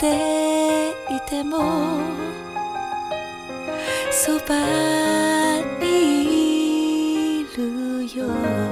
ていてもそばにいるよ。